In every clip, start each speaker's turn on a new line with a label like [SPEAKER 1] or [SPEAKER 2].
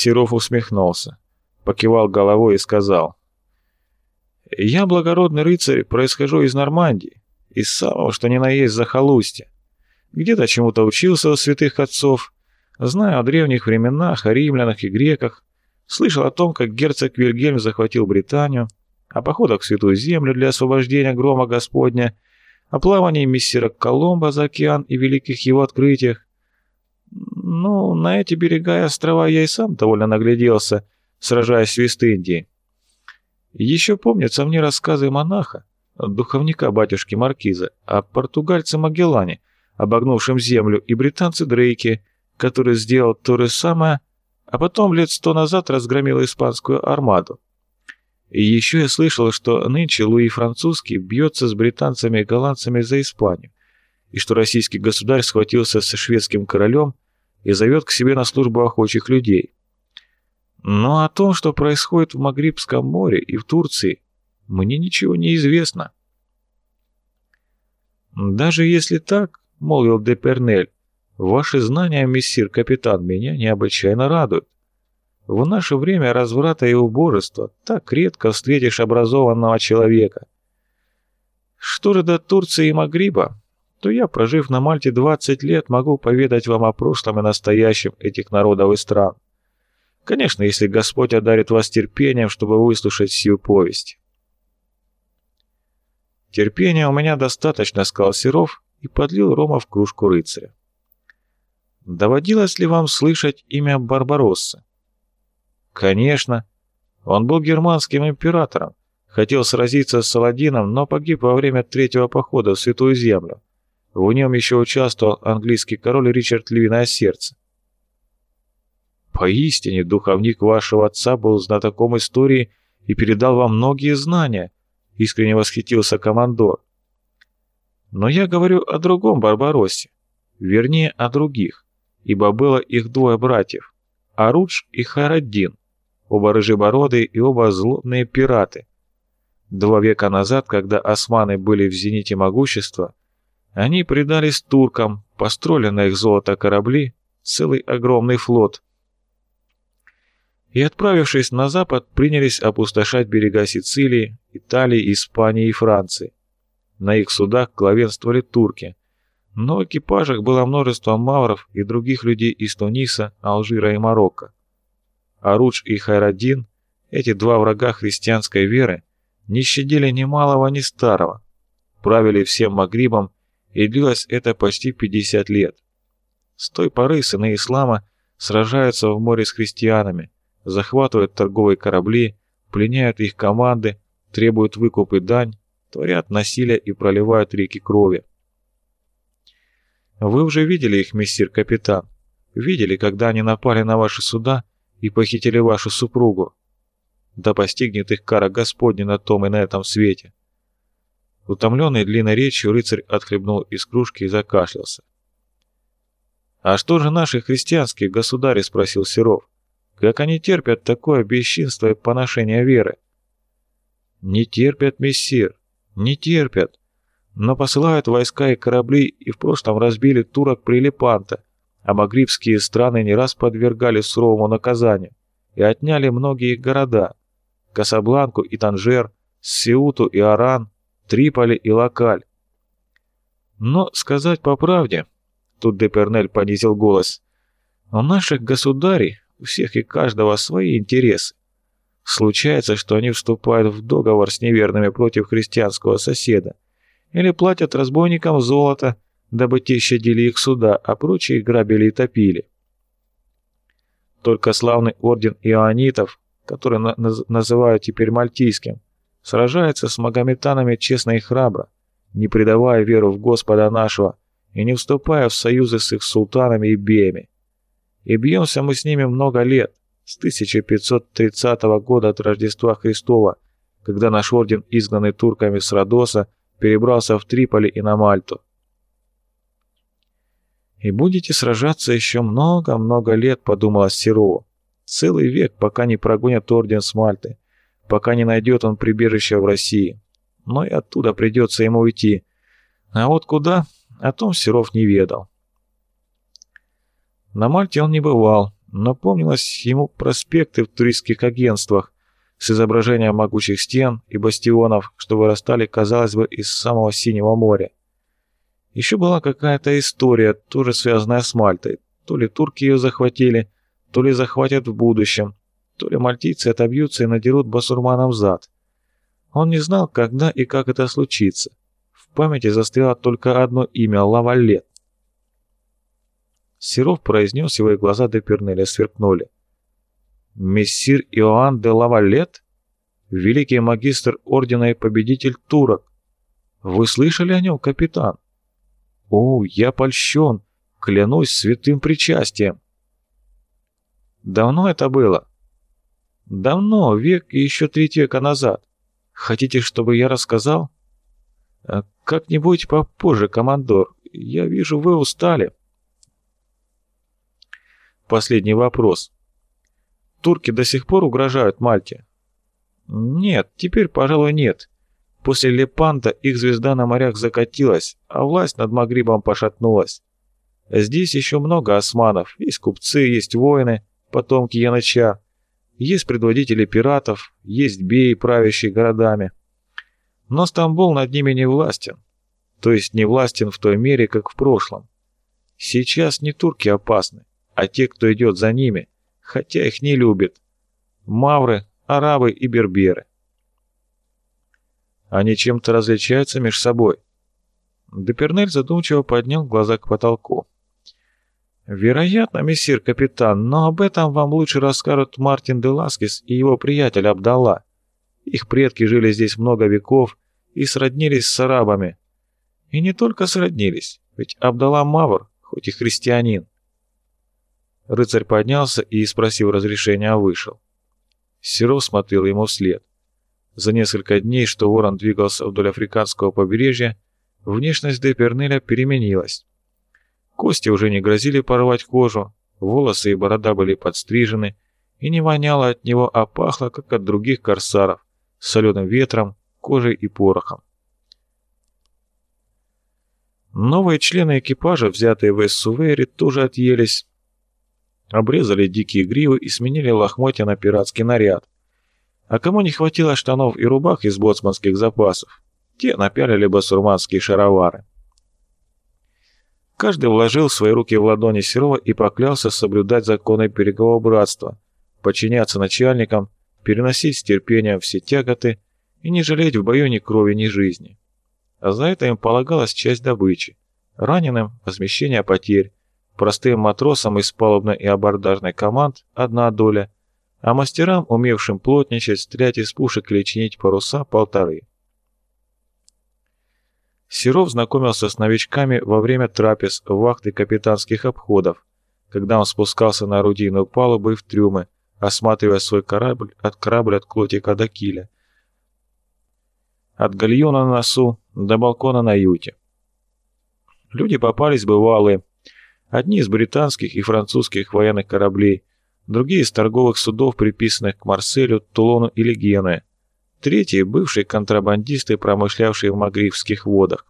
[SPEAKER 1] Серов усмехнулся, покивал головой и сказал. «Я благородный рыцарь, происхожу из Нормандии, из самого, что ни на есть захолустья. Где-то чему-то учился у святых отцов, знаю о древних временах, о римлянах и греках, слышал о том, как герцог Вильгельм захватил Британию, о походах в Святую Землю для освобождения грома Господня, о плавании миссера Колумба за океан и великих его открытиях. Ну, на эти берега и острова я и сам довольно нагляделся, сражаясь в Вест-Индии. Еще помнятся мне рассказы монаха, духовника батюшки Маркиза, о португальце Магеллане, обогнувшем землю, и британце Дрейке, который сделал то же самое, а потом лет сто назад разгромил испанскую армаду. И еще я слышал, что нынче Луи Французский бьется с британцами и голландцами за Испанию, и что российский государь схватился со шведским королем и зовет к себе на службу охочих людей. Но о том, что происходит в Магрибском море и в Турции, мне ничего не известно. «Даже если так, — молвил Депернель, — ваши знания, мессир капитан, меня необычайно радуют. В наше время разврата и убожества так редко встретишь образованного человека. Что же до Турции и Магриба, то я, прожив на Мальте 20 лет, могу поведать вам о прошлом и настоящем этих народов и стран. Конечно, если Господь одарит вас терпением, чтобы выслушать всю повесть. «Терпения у меня достаточно», — сказал Серов и подлил рома в кружку рыцаря. «Доводилось ли вам слышать имя Барбаросса?» «Конечно. Он был германским императором, хотел сразиться с Саладином, но погиб во время третьего похода в Святую Землю. В нем еще участвовал английский король Ричард Львиное Сердце. Поистине, духовник вашего отца был знатоком истории и передал вам многие знания, искренне восхитился командор. Но я говорю о другом Барбароссе, вернее, о других, ибо было их двое братьев, Арудж и Хараддин, оба рыжебородые и оба злобные пираты. Два века назад, когда османы были в зените могущества, они предались туркам, построили на их золото корабли, целый огромный флот. И, отправившись на запад, принялись опустошать берега Сицилии, Италии, Испании и Франции. На их судах главенствовали турки, но в экипажах было множество мавров и других людей из Туниса, Алжира и Марокко. Арудж и Хайраддин, эти два врага христианской веры, не щадили ни малого, ни старого, правили всем Магрибом и длилось это почти 50 лет. С той поры сыны ислама сражаются в море с христианами, захватывают торговые корабли, пленяют их команды, требуют выкуп и дань, творят насилие и проливают реки крови. Вы уже видели их, мессир капитан. Видели, когда они напали на ваши суда и похитили вашу супругу. Да постигнет их кара Господня на том и на этом свете. Утомленный длинной речью, рыцарь отхлебнул из кружки и закашлялся. «А что же наши христианские государи?» — спросил Серов. «Как они терпят такое бесчинство и поношение веры?» «Не терпят, мессир, не терпят, но посылают войска и корабли и в прошлом разбили турок Прилипанта, а магрибские страны не раз подвергали суровому наказанию и отняли многие города — Касабланку и Танжер, Сеуту и Аран, Триполи и Локаль. Но сказать по правде, тут Депернель понизил голос, у наших государей, у всех и каждого свои интересы. Случается, что они вступают в договор с неверными против христианского соседа или платят разбойникам золото, дабы те щадили их суда, а прочие грабили и топили. Только славный орден ионитов, который на называют теперь мальтийским, Сражается с магометанами честно и храбро, не предавая веру в Господа нашего и не вступая в союзы с их султанами и беями. И бьемся мы с ними много лет, с 1530 года от Рождества Христова, когда наш орден, изгнанный турками с Родоса, перебрался в Триполи и на Мальту. «И будете сражаться еще много-много лет», — подумала Серова. «Целый век, пока не прогонят орден с Мальты пока не найдет он прибежище в России. Но и оттуда придется ему уйти. А вот куда, о том Серов не ведал. На Мальте он не бывал, Напомнилось ему проспекты в туристских агентствах с изображением могучих стен и бастионов, что вырастали, казалось бы, из самого синего моря. Еще была какая-то история, тоже связанная с Мальтой. То ли турки ее захватили, то ли захватят в будущем, то ли мальтийцы отобьются и надерут басурманам зад. Он не знал, когда и как это случится. В памяти застряло только одно имя — Лавалет. Серов произнес, его и глаза де Пернеля сверкнули. «Мессир Иоанн де Лавалет? Великий магистр ордена и победитель турок. Вы слышали о нем, капитан?» «О, я польщен, клянусь святым причастием!» «Давно это было?» «Давно, век и еще треть века назад. Хотите, чтобы я рассказал?» «Э, «Как-нибудь попозже, командор. Я вижу, вы устали». Последний вопрос. Турки до сих пор угрожают Мальте? Нет, теперь, пожалуй, нет. После Лепанта их звезда на морях закатилась, а власть над Магрибом пошатнулась. Здесь еще много османов, есть купцы, есть воины, потомки Яныча, есть предводители пиратов, есть беи, правящие городами. Но Стамбул над ними не властен. То есть не властен в той мере, как в прошлом. Сейчас не турки опасны а те, кто идет за ними, хотя их не любят. Мавры, арабы и берберы. Они чем-то различаются между собой. Депернель задумчиво поднял глаза к потолку. «Вероятно, мессир капитан, но об этом вам лучше расскажут Мартин де Ласкис и его приятель Абдалла. Их предки жили здесь много веков и сроднились с арабами. И не только сроднились, ведь Абдалла Мавр, хоть и христианин. Рыцарь поднялся и, спросив разрешения, вышел. Серов смотрел ему вслед. За несколько дней, что ворон двигался вдоль африканского побережья, внешность Депернеля переменилась. Кости уже не грозили порвать кожу, волосы и борода были подстрижены, и не воняло от него, а пахло, как от других корсаров, соленым ветром, кожей и порохом. Новые члены экипажа, взятые в Эссувейре, тоже отъелись, Обрезали дикие гривы и сменили лохмотья на пиратский наряд. А кому не хватило штанов и рубах из боцманских запасов, те напялили басурманские шаровары. Каждый вложил свои руки в ладони Серова и поклялся соблюдать законы берегового братства, подчиняться начальникам, переносить с терпением все тяготы и не жалеть в бою ни крови, ни жизни. А за это им полагалась часть добычи, раненым – возмещение потерь, Простым матросам из палубной и абордажной команд одна доля, а мастерам, умевшим плотничать, стрелять из пушек или чинить паруса, полторы. Серов знакомился с новичками во время трапез, вахты капитанских обходов, когда он спускался на орудийную палубу и в трюмы, осматривая свой корабль от корабля от клотика до киля, от гальона на носу до балкона на юте. Люди попались бывалые, Одни из британских и французских военных кораблей, другие из торговых судов, приписанных к Марселю, Тулону или Генуе, третьи – бывшие контрабандисты, промышлявшие в Магрибских водах.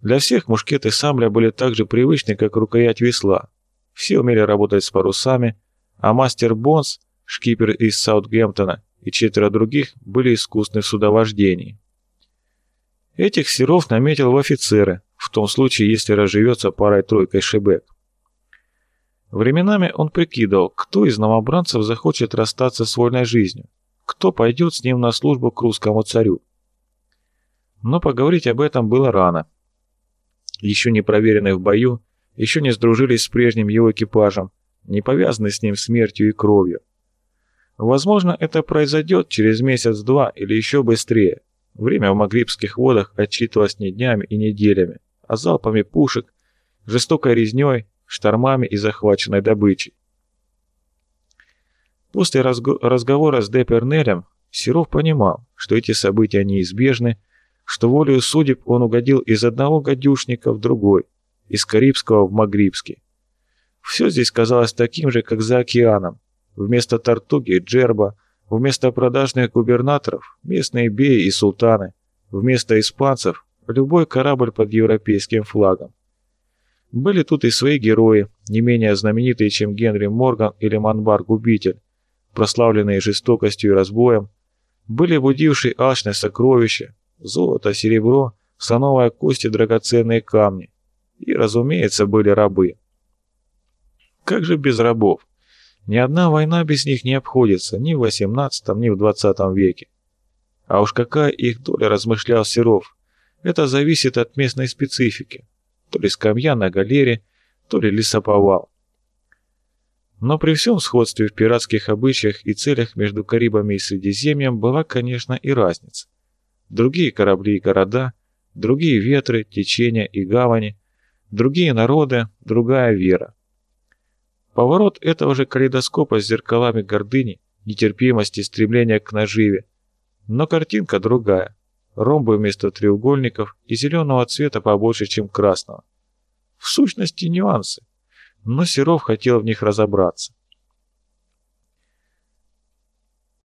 [SPEAKER 1] Для всех мушкеты Самля были так же привычны, как рукоять весла. Все умели работать с парусами, а мастер Бонс, шкипер из Саутгемптона и четверо других были искусны в судовождении. Этих Серов наметил в офицеры, в том случае, если разживется парой-тройкой шибек. Временами он прикидывал, кто из новобранцев захочет расстаться с вольной жизнью, кто пойдет с ним на службу к русскому царю. Но поговорить об этом было рано. Еще не проверенные в бою, еще не сдружились с прежним его экипажем, не повязаны с ним смертью и кровью. Возможно, это произойдет через месяц-два или еще быстрее. Время в Магрибских водах отчитывалось не днями и неделями, а залпами пушек, жестокой резней, штормами и захваченной добычей. После разго разговора с Депернелем Серов понимал, что эти события неизбежны, что волею судеб он угодил из одного гадюшника в другой, из Карибского в Магрибский. Все здесь казалось таким же, как за океаном. Вместо Тартуги – Джерба, вместо продажных губернаторов – местные беи и султаны, вместо испанцев Любой корабль под европейским флагом. Были тут и свои герои, не менее знаменитые, чем Генри Морган или Манбар-губитель, прославленные жестокостью и разбоем, были будившие алчное сокровища, золото, серебро, слоновая кость и драгоценные камни. И, разумеется, были рабы. Как же без рабов? Ни одна война без них не обходится ни в XVIII, ни в XX веке. А уж какая их доля, размышлял Серов, это зависит от местной специфики. То ли скамья на галере, то ли лесоповал. Но при всем сходстве в пиратских обычаях и целях между Карибами и Средиземьем была, конечно, и разница. Другие корабли и города, другие ветры, течения и гавани, другие народы, другая вера. Поворот этого же калейдоскопа с зеркалами гордыни, нетерпимости, стремления к наживе. Но картинка другая. Ромбы вместо треугольников и зеленого цвета побольше, чем красного. В сущности, нюансы. Но Серов хотел в них разобраться.